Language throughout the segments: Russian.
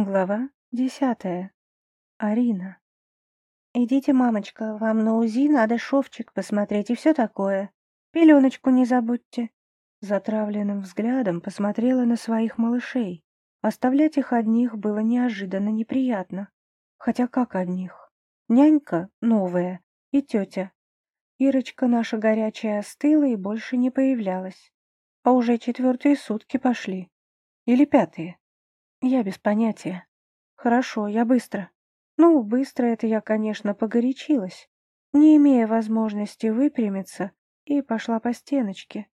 Глава десятая. Арина. «Идите, мамочка, вам на УЗИ надо шовчик посмотреть и все такое. Пеленочку не забудьте». Затравленным взглядом посмотрела на своих малышей. Оставлять их одних было неожиданно неприятно. Хотя как одних? Нянька новая и тетя. Ирочка наша горячая остыла и больше не появлялась. А уже четвертые сутки пошли. Или пятые. Я без понятия. Хорошо, я быстро. Ну, быстро это я, конечно, погорячилась, не имея возможности выпрямиться, и пошла по стеночке.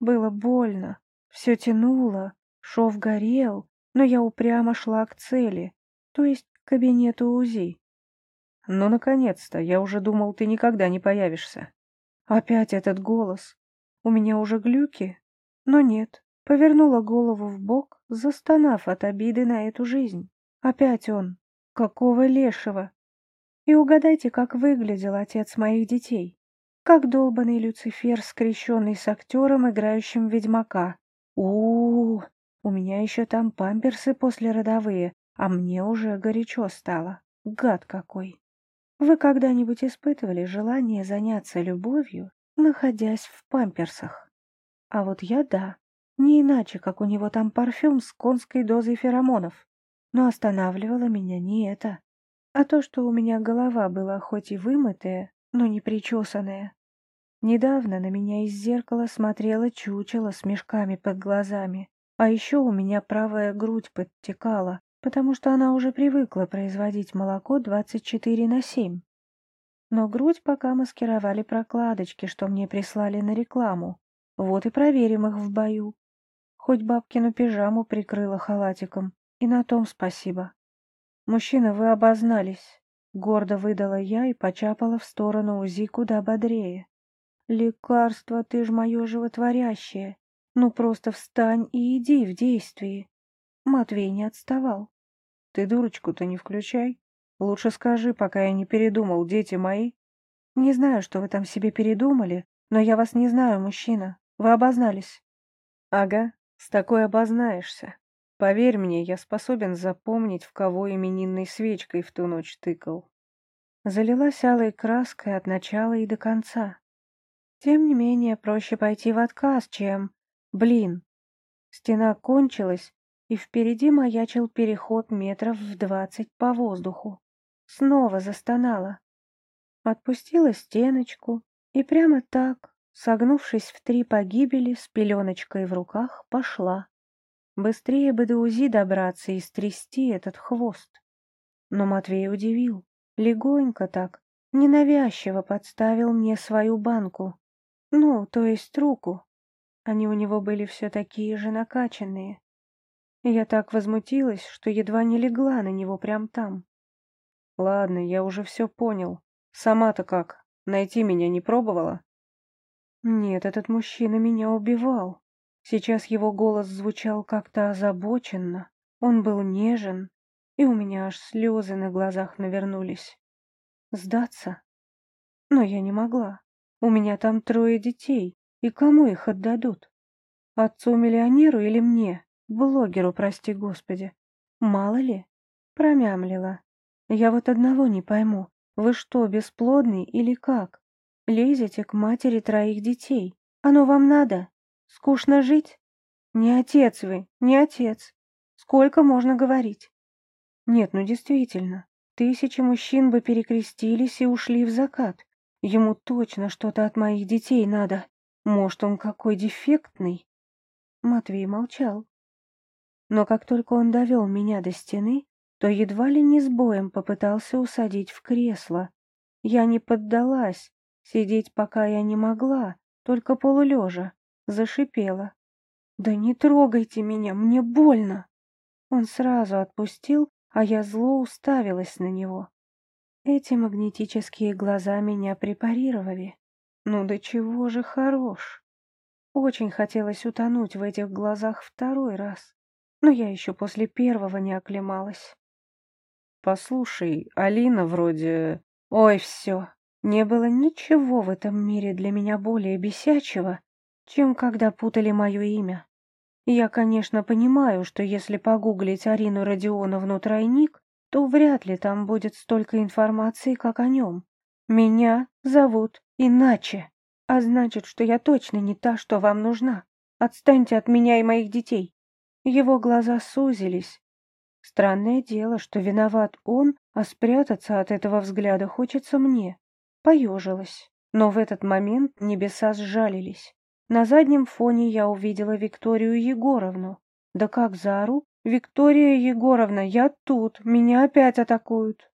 Было больно, все тянуло, шов горел, но я упрямо шла к цели, то есть к кабинету УЗИ. «Ну, наконец-то! Я уже думал, ты никогда не появишься». Опять этот голос. У меня уже глюки? Но нет, Повернула голову в бок, застонав от обиды на эту жизнь. Опять он. Какого лешего? И угадайте, как выглядел отец моих детей. Как долбанный Люцифер, скрещенный с актером, играющим ведьмака. у у, -у у меня еще там памперсы послеродовые, а мне уже горячо стало. Гад какой. Вы когда-нибудь испытывали желание заняться любовью, находясь в памперсах? А вот я да. Не иначе, как у него там парфюм с конской дозой феромонов. Но останавливало меня не это, а то, что у меня голова была хоть и вымытая, но не причесанная. Недавно на меня из зеркала смотрела чучело с мешками под глазами, а еще у меня правая грудь подтекала, потому что она уже привыкла производить молоко 24 на 7. Но грудь пока маскировали прокладочки, что мне прислали на рекламу. Вот и проверим их в бою. Хоть бабкину пижаму прикрыла халатиком, и на том спасибо. «Мужчина, вы обознались», — гордо выдала я и почапала в сторону УЗИ куда бодрее. «Лекарство, ты ж мое животворящее. Ну просто встань и иди в действии». Матвей не отставал. «Ты дурочку-то не включай. Лучше скажи, пока я не передумал, дети мои». «Не знаю, что вы там себе передумали, но я вас не знаю, мужчина. Вы обознались». «Ага, с такой обознаешься. Поверь мне, я способен запомнить, в кого именинной свечкой в ту ночь тыкал. Залилась алой краской от начала и до конца. Тем не менее, проще пойти в отказ, чем... Блин. Стена кончилась, и впереди маячил переход метров в двадцать по воздуху. Снова застонала. Отпустила стеночку и прямо так, Согнувшись в три погибели, с пеленочкой в руках, пошла. Быстрее бы до УЗИ добраться и стрясти этот хвост. Но Матвей удивил. Легонько так, ненавязчиво подставил мне свою банку. Ну, то есть руку. Они у него были все такие же накачанные. Я так возмутилась, что едва не легла на него прям там. Ладно, я уже все понял. Сама-то как, найти меня не пробовала? Нет, этот мужчина меня убивал. Сейчас его голос звучал как-то озабоченно. Он был нежен, и у меня аж слезы на глазах навернулись. Сдаться? Но я не могла. У меня там трое детей, и кому их отдадут? Отцу-миллионеру или мне, блогеру, прости господи? Мало ли? Промямлила. Я вот одного не пойму. Вы что, бесплодный или как? Лезете к матери троих детей. Оно вам надо? Скучно жить? Не отец вы, не отец. Сколько можно говорить? Нет, ну действительно, тысячи мужчин бы перекрестились и ушли в закат. Ему точно что-то от моих детей надо. Может, он какой дефектный? Матвей молчал. Но как только он довел меня до стены, то едва ли не с боем попытался усадить в кресло. Я не поддалась, Сидеть пока я не могла, только полулежа, зашипела. «Да не трогайте меня, мне больно!» Он сразу отпустил, а я зло уставилась на него. Эти магнетические глаза меня препарировали. Ну до чего же хорош! Очень хотелось утонуть в этих глазах второй раз, но я еще после первого не оклемалась. «Послушай, Алина вроде...» «Ой, все, не было ничего в этом мире для меня более бесячего, чем когда путали мое имя. Я, конечно, понимаю, что если погуглить Арину Родионовну тройник, то вряд ли там будет столько информации, как о нем. Меня зовут иначе, а значит, что я точно не та, что вам нужна. Отстаньте от меня и моих детей. Его глаза сузились. Странное дело, что виноват он, а спрятаться от этого взгляда хочется мне. Поежилась, но в этот момент небеса сжалились. На заднем фоне я увидела Викторию Егоровну. Да как заору? «Виктория Егоровна, я тут, меня опять атакуют!»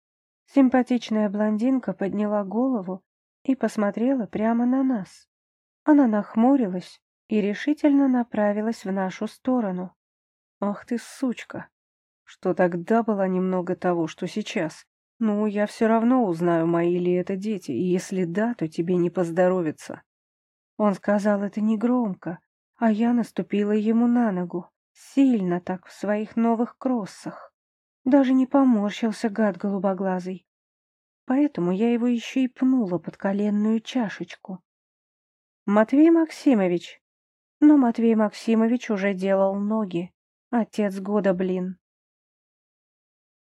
Симпатичная блондинка подняла голову и посмотрела прямо на нас. Она нахмурилась и решительно направилась в нашу сторону. «Ах ты, сучка! Что тогда было немного того, что сейчас. Ну, я все равно узнаю, мои ли это дети, и если да, то тебе не поздоровится». Он сказал это негромко, а я наступила ему на ногу, сильно так в своих новых кроссах. Даже не поморщился гад голубоглазый. Поэтому я его еще и пнула под коленную чашечку. «Матвей Максимович!» Но Матвей Максимович уже делал ноги. Отец года, блин.